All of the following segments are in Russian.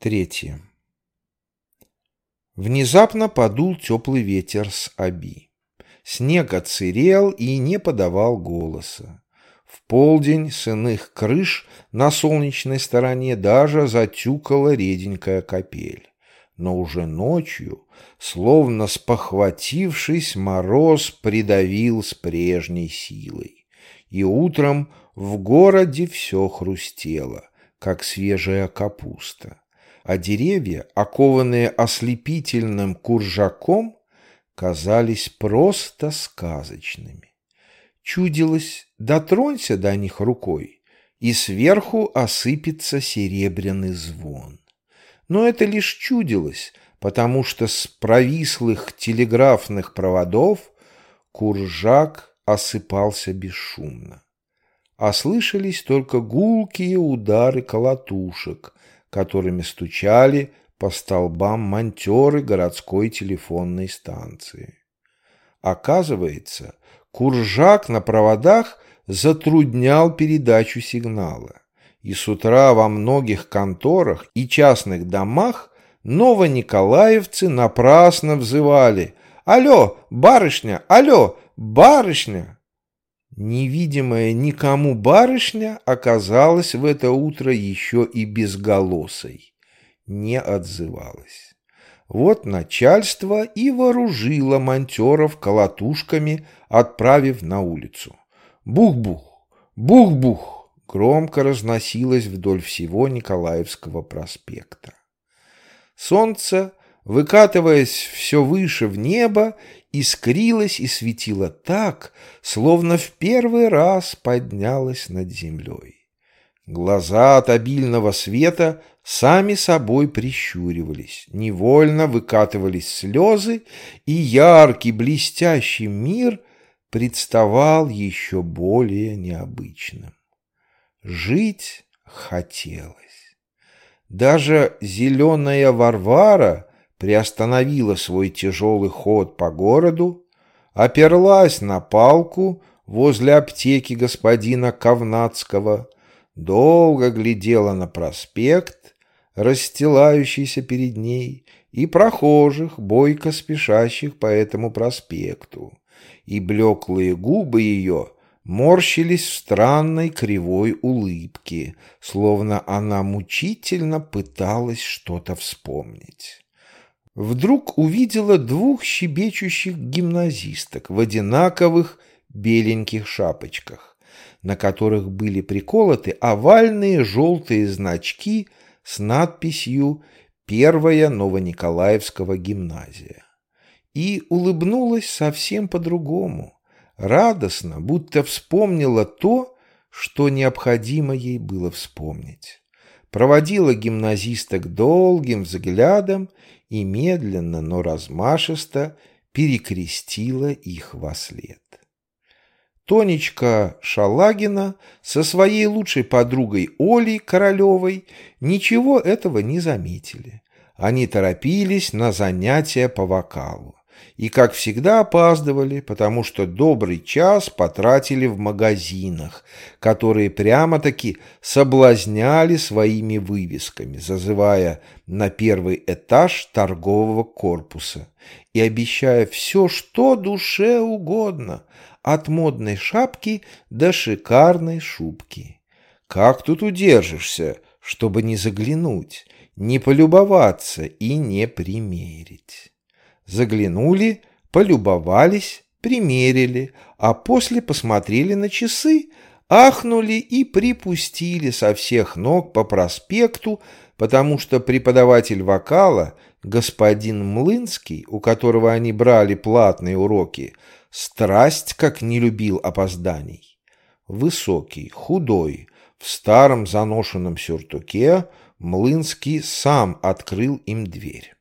Третье. Внезапно подул теплый ветер с Аби. Снег отсырел и не подавал голоса. В полдень с иных крыш на солнечной стороне даже затюкала реденькая капель. Но уже ночью, словно спохватившись, мороз придавил с прежней силой. И утром в городе все хрустело, как свежая капуста а деревья, окованные ослепительным куржаком, казались просто сказочными. Чудилось, дотронься до них рукой, и сверху осыпется серебряный звон. Но это лишь чудилось, потому что с провислых телеграфных проводов куржак осыпался бесшумно. А слышались только гулкие удары колотушек, которыми стучали по столбам монтеры городской телефонной станции. Оказывается, куржак на проводах затруднял передачу сигнала, и с утра во многих конторах и частных домах новониколаевцы напрасно взывали «Алло, барышня! Алло, барышня!» Невидимая никому барышня оказалась в это утро еще и безголосой, не отзывалась. Вот начальство и вооружило монтеров колотушками, отправив на улицу. Бух-бух, бух-бух громко разносилось вдоль всего Николаевского проспекта. Солнце, выкатываясь все выше в небо, искрилась и светила так, словно в первый раз поднялась над землей. Глаза от обильного света сами собой прищуривались, невольно выкатывались слезы, и яркий блестящий мир представал еще более необычным. Жить хотелось. Даже зеленая Варвара приостановила свой тяжелый ход по городу, оперлась на палку возле аптеки господина Ковнацкого, долго глядела на проспект, расстилающийся перед ней, и прохожих, бойко спешащих по этому проспекту, и блеклые губы ее морщились в странной кривой улыбке, словно она мучительно пыталась что-то вспомнить вдруг увидела двух щебечущих гимназисток в одинаковых беленьких шапочках, на которых были приколоты овальные желтые значки с надписью «Первая Новониколаевского гимназия». И улыбнулась совсем по-другому, радостно, будто вспомнила то, что необходимо ей было вспомнить. Проводила гимназисток долгим взглядом и медленно, но размашисто перекрестила их во след. Тонечка Шалагина со своей лучшей подругой Олей Королевой ничего этого не заметили. Они торопились на занятия по вокалу и, как всегда, опаздывали, потому что добрый час потратили в магазинах, которые прямо-таки соблазняли своими вывесками, зазывая на первый этаж торгового корпуса и обещая все, что душе угодно, от модной шапки до шикарной шубки. Как тут удержишься, чтобы не заглянуть, не полюбоваться и не примерить? Заглянули, полюбовались, примерили, а после посмотрели на часы, ахнули и припустили со всех ног по проспекту, потому что преподаватель вокала, господин Млынский, у которого они брали платные уроки, страсть как не любил опозданий. Высокий, худой, в старом заношенном сюртуке Млынский сам открыл им дверь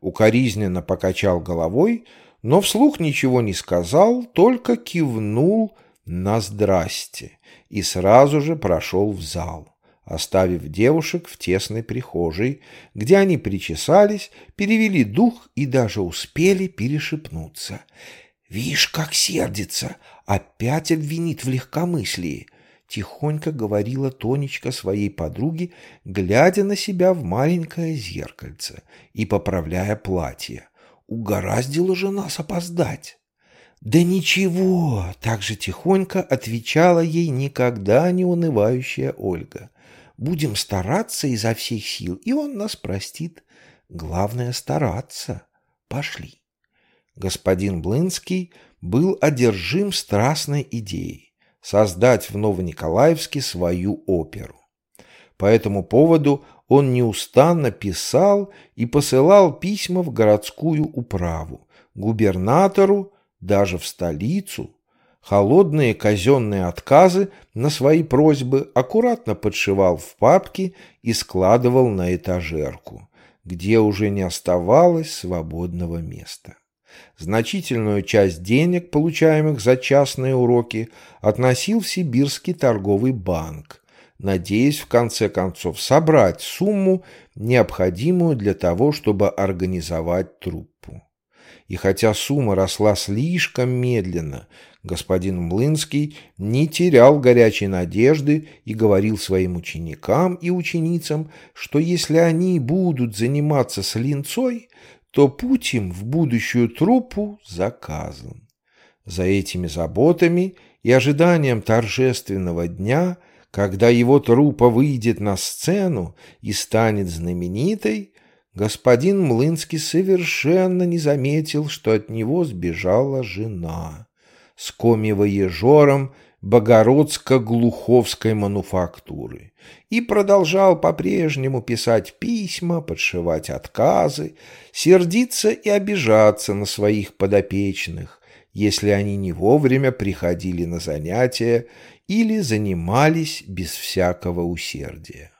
укоризненно покачал головой, но вслух ничего не сказал, только кивнул на «здрасте» и сразу же прошел в зал, оставив девушек в тесной прихожей, где они причесались, перевели дух и даже успели перешепнуться. «Вишь, как сердится! Опять обвинит в легкомыслии!» Тихонько говорила Тонечка своей подруге, глядя на себя в маленькое зеркальце и поправляя платье. Угораздила же нас опоздать. «Да ничего!» — так же тихонько отвечала ей никогда не унывающая Ольга. «Будем стараться изо всех сил, и он нас простит. Главное — стараться. Пошли». Господин Блынский был одержим страстной идеей создать в Новониколаевске свою оперу. По этому поводу он неустанно писал и посылал письма в городскую управу, губернатору, даже в столицу, холодные казенные отказы на свои просьбы аккуратно подшивал в папки и складывал на этажерку, где уже не оставалось свободного места. Значительную часть денег, получаемых за частные уроки, относил в Сибирский торговый банк, надеясь в конце концов собрать сумму, необходимую для того, чтобы организовать труппу. И хотя сумма росла слишком медленно, господин Млынский не терял горячей надежды и говорил своим ученикам и ученицам, что если они будут заниматься с линцой, то путь им в будущую труппу заказан. За этими заботами и ожиданием торжественного дня, когда его труппа выйдет на сцену и станет знаменитой, господин Млынский совершенно не заметил, что от него сбежала жена с коми-воежором Богородско-Глуховской мануфактуры и продолжал по-прежнему писать письма, подшивать отказы, сердиться и обижаться на своих подопечных, если они не вовремя приходили на занятия или занимались без всякого усердия.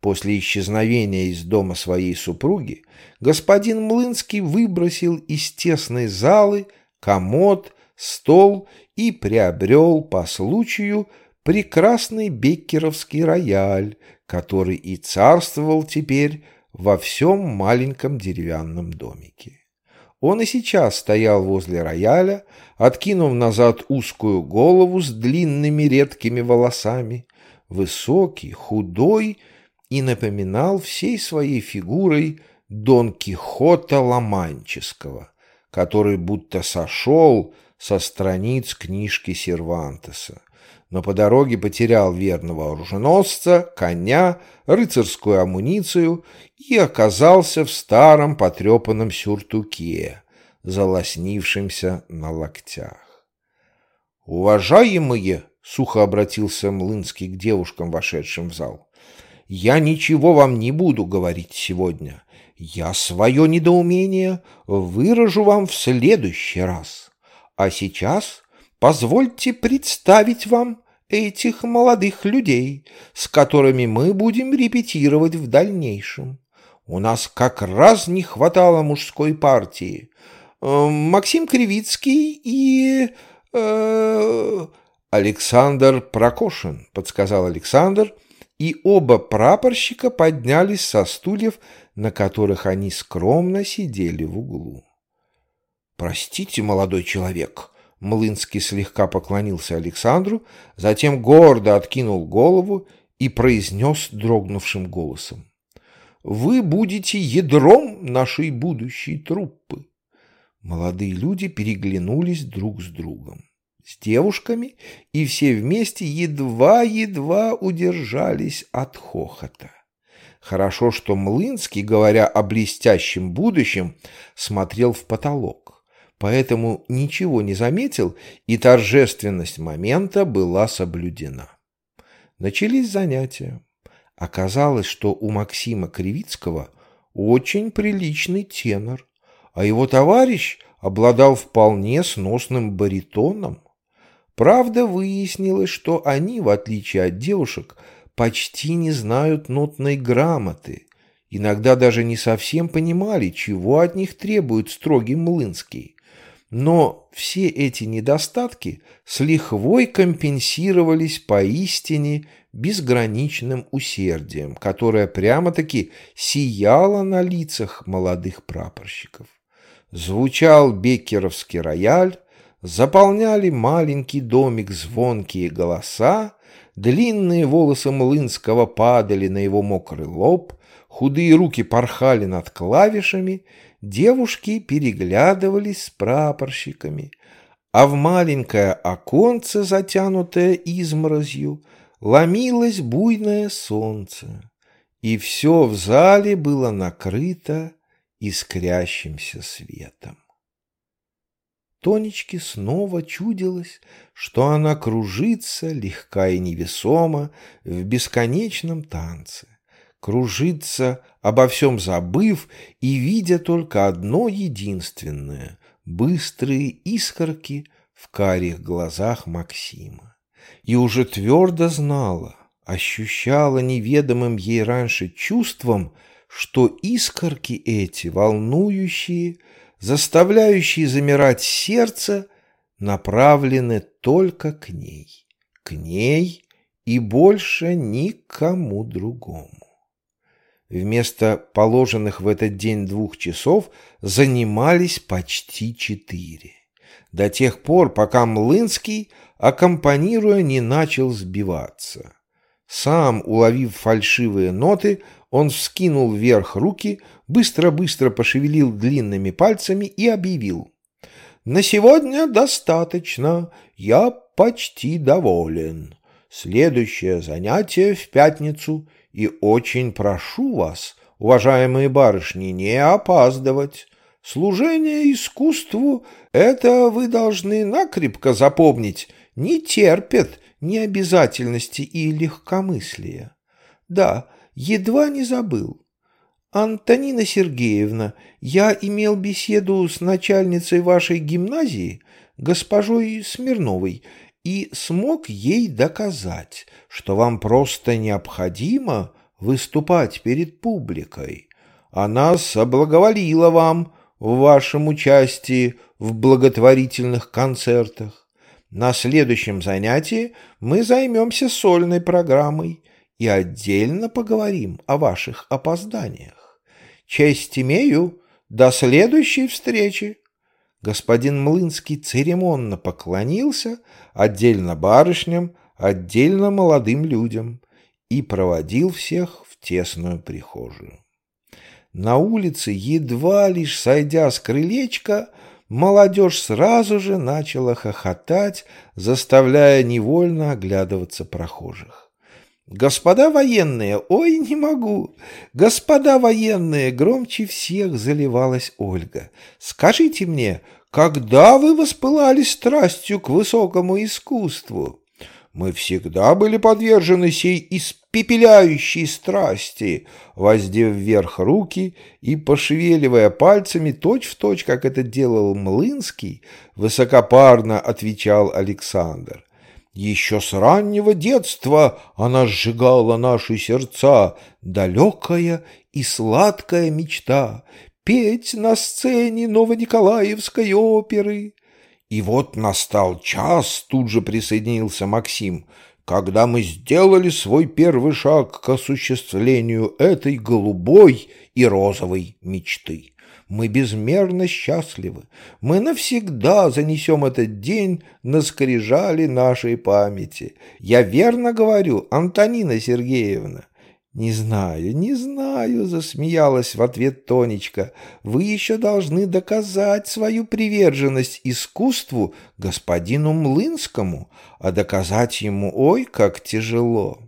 После исчезновения из дома своей супруги господин Млынский выбросил из тесной залы комод, стол и приобрел по случаю прекрасный беккеровский рояль, который и царствовал теперь во всем маленьком деревянном домике. Он и сейчас стоял возле рояля, откинув назад узкую голову с длинными редкими волосами, высокий, худой и напоминал всей своей фигурой Дон Кихота Ломанческого, который будто сошел со страниц книжки Сервантеса, но по дороге потерял верного оруженосца, коня, рыцарскую амуницию и оказался в старом потрепанном сюртуке, залоснившемся на локтях. «Уважаемые!» — сухо обратился Млынский к девушкам, вошедшим в зал. Я ничего вам не буду говорить сегодня. Я свое недоумение выражу вам в следующий раз. А сейчас позвольте представить вам этих молодых людей, с которыми мы будем репетировать в дальнейшем. У нас как раз не хватало мужской партии. Э, Максим Кривицкий и... Э, Александр Прокошин, подсказал Александр, и оба прапорщика поднялись со стульев, на которых они скромно сидели в углу. «Простите, молодой человек», — Млынский слегка поклонился Александру, затем гордо откинул голову и произнес дрогнувшим голосом. «Вы будете ядром нашей будущей труппы». Молодые люди переглянулись друг с другом с девушками, и все вместе едва-едва удержались от хохота. Хорошо, что Млынский, говоря о блестящем будущем, смотрел в потолок, поэтому ничего не заметил, и торжественность момента была соблюдена. Начались занятия. Оказалось, что у Максима Кривицкого очень приличный тенор, а его товарищ обладал вполне сносным баритоном. Правда, выяснилось, что они, в отличие от девушек, почти не знают нотной грамоты, иногда даже не совсем понимали, чего от них требует строгий Млынский. Но все эти недостатки с лихвой компенсировались поистине безграничным усердием, которое прямо-таки сияло на лицах молодых прапорщиков. Звучал беккеровский рояль, заполняли маленький домик звонкие голоса, длинные волосы Млынского падали на его мокрый лоб, худые руки порхали над клавишами, девушки переглядывались с прапорщиками, а в маленькое оконце, затянутое изморозью, ломилось буйное солнце, и все в зале было накрыто искрящимся светом. Тонечке снова чудилось, что она кружится, легка и невесома, в бесконечном танце. Кружится, обо всем забыв и видя только одно единственное — быстрые искорки в карих глазах Максима. И уже твердо знала, ощущала неведомым ей раньше чувством, что искорки эти, волнующие, заставляющие замирать сердце, направлены только к ней, к ней и больше никому другому. Вместо положенных в этот день двух часов занимались почти четыре. До тех пор, пока Млынский, аккомпанируя, не начал сбиваться. Сам, уловив фальшивые ноты, он вскинул вверх руки, быстро-быстро пошевелил длинными пальцами и объявил. «На сегодня достаточно. Я почти доволен. Следующее занятие в пятницу, и очень прошу вас, уважаемые барышни, не опаздывать. Служение искусству — это вы должны накрепко запомнить, не терпит необязательности и легкомыслия. Да, едва не забыл. Антонина Сергеевна, я имел беседу с начальницей вашей гимназии, госпожой Смирновой, и смог ей доказать, что вам просто необходимо выступать перед публикой. Она соблаговолила вам в вашем участии в благотворительных концертах. На следующем занятии мы займемся сольной программой и отдельно поговорим о ваших опозданиях. Честь имею. До следующей встречи. Господин Млынский церемонно поклонился отдельно барышням, отдельно молодым людям и проводил всех в тесную прихожую. На улице, едва лишь сойдя с крылечка, молодежь сразу же начала хохотать, заставляя невольно оглядываться прохожих. «Господа военные! Ой, не могу! Господа военные!» Громче всех заливалась Ольга. «Скажите мне, когда вы воспылали страстью к высокому искусству?» Мы всегда были подвержены сей испепеляющей страсти, воздев вверх руки и пошевеливая пальцами точь-в-точь, точь, как это делал Млынский, высокопарно отвечал Александр. Еще с раннего детства она сжигала наши сердца, далекая и сладкая мечта петь на сцене Новониколаевской оперы. И вот настал час, тут же присоединился Максим, когда мы сделали свой первый шаг к осуществлению этой голубой и розовой мечты. Мы безмерно счастливы. Мы навсегда занесем этот день на скрижали нашей памяти. Я верно говорю, Антонина Сергеевна?» «Не знаю, не знаю», — засмеялась в ответ Тонечка. «Вы еще должны доказать свою приверженность искусству господину Млынскому, а доказать ему, ой, как тяжело».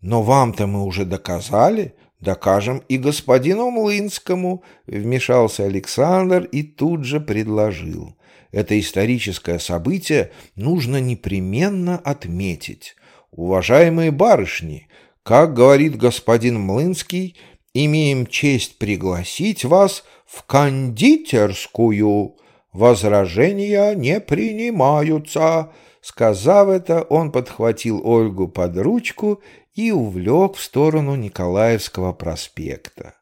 «Но вам-то мы уже доказали, докажем и господину Млынскому», — вмешался Александр и тут же предложил. «Это историческое событие нужно непременно отметить. Уважаемые барышни, как говорит господин Млынский, имеем честь пригласить вас в кондитерскую. Возражения не принимаются». Сказав это, он подхватил Ольгу под ручку и увлек в сторону Николаевского проспекта.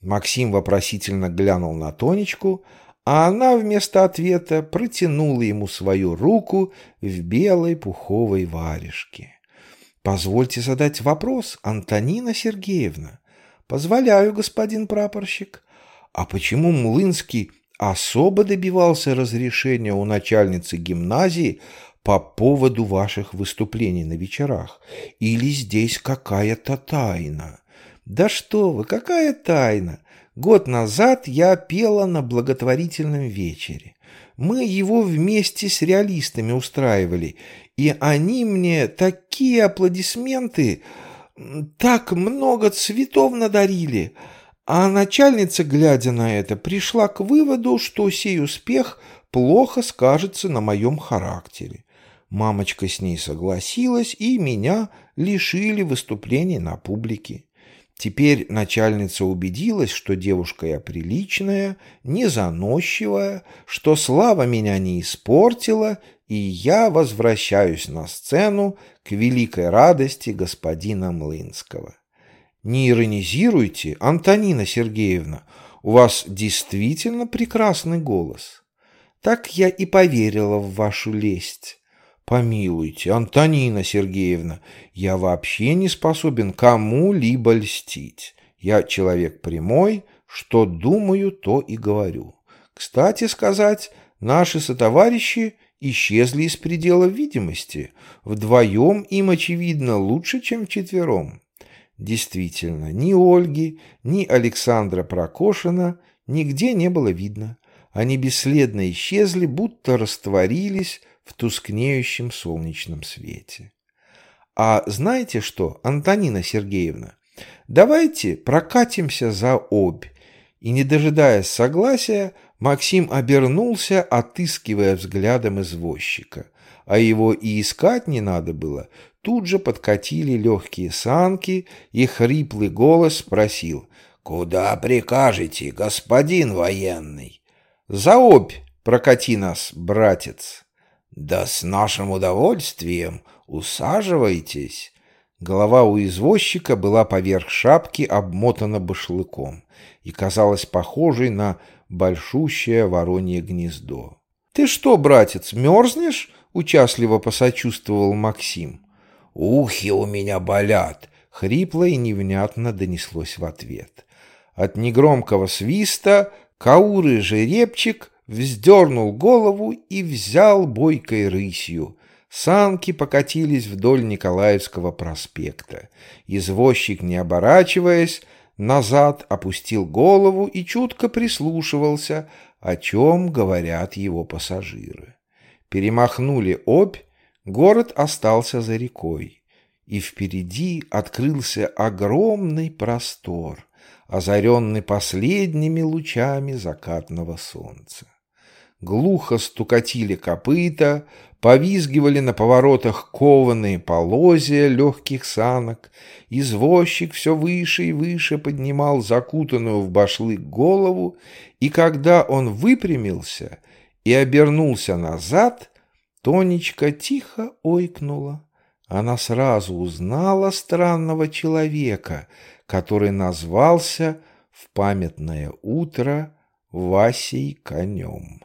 Максим вопросительно глянул на Тонечку, а она вместо ответа протянула ему свою руку в белой пуховой варежке. «Позвольте задать вопрос, Антонина Сергеевна». «Позволяю, господин прапорщик. А почему Млынский особо добивался разрешения у начальницы гимназии по поводу ваших выступлений на вечерах. Или здесь какая-то тайна? Да что вы, какая тайна? Год назад я пела на благотворительном вечере. Мы его вместе с реалистами устраивали, и они мне такие аплодисменты, так много цветов надарили. А начальница, глядя на это, пришла к выводу, что сей успех плохо скажется на моем характере. Мамочка с ней согласилась, и меня лишили выступлений на публике. Теперь начальница убедилась, что девушка я приличная, не заносчивая, что слава меня не испортила, и я возвращаюсь на сцену к великой радости господина Млынского. Не иронизируйте, Антонина Сергеевна, у вас действительно прекрасный голос. Так я и поверила в вашу лесть. Помилуйте, Антонина Сергеевна, я вообще не способен кому-либо льстить. Я человек прямой, что думаю, то и говорю. Кстати сказать, наши сотоварищи исчезли из предела видимости. Вдвоем им, очевидно, лучше, чем вчетвером. Действительно, ни Ольги, ни Александра Прокошина нигде не было видно. Они бесследно исчезли, будто растворились в тускнеющем солнечном свете. А знаете что, Антонина Сергеевна, давайте прокатимся за обь. И, не дожидаясь согласия, Максим обернулся, отыскивая взглядом извозчика. А его и искать не надо было. Тут же подкатили легкие санки, и хриплый голос спросил «Куда прикажете, господин военный?» «За обь прокати нас, братец!» «Да с нашим удовольствием! Усаживайтесь!» Голова у извозчика была поверх шапки обмотана башлыком и казалась похожей на большущее воронье гнездо. «Ты что, братец, мерзнешь?» — участливо посочувствовал Максим. «Ухи у меня болят!» — хрипло и невнятно донеслось в ответ. От негромкого свиста кауры жеребчик вздернул голову и взял бойкой рысью. Санки покатились вдоль Николаевского проспекта. Извозчик, не оборачиваясь, назад опустил голову и чутко прислушивался, о чем говорят его пассажиры. Перемахнули обь, город остался за рекой, и впереди открылся огромный простор, озаренный последними лучами закатного солнца глухо стукатили копыта, повизгивали на поворотах кованые полозья легких санок, извозчик все выше и выше поднимал закутанную в башлык голову, и когда он выпрямился и обернулся назад, Тонечка тихо ойкнула. Она сразу узнала странного человека, который назвался в памятное утро Васей конем.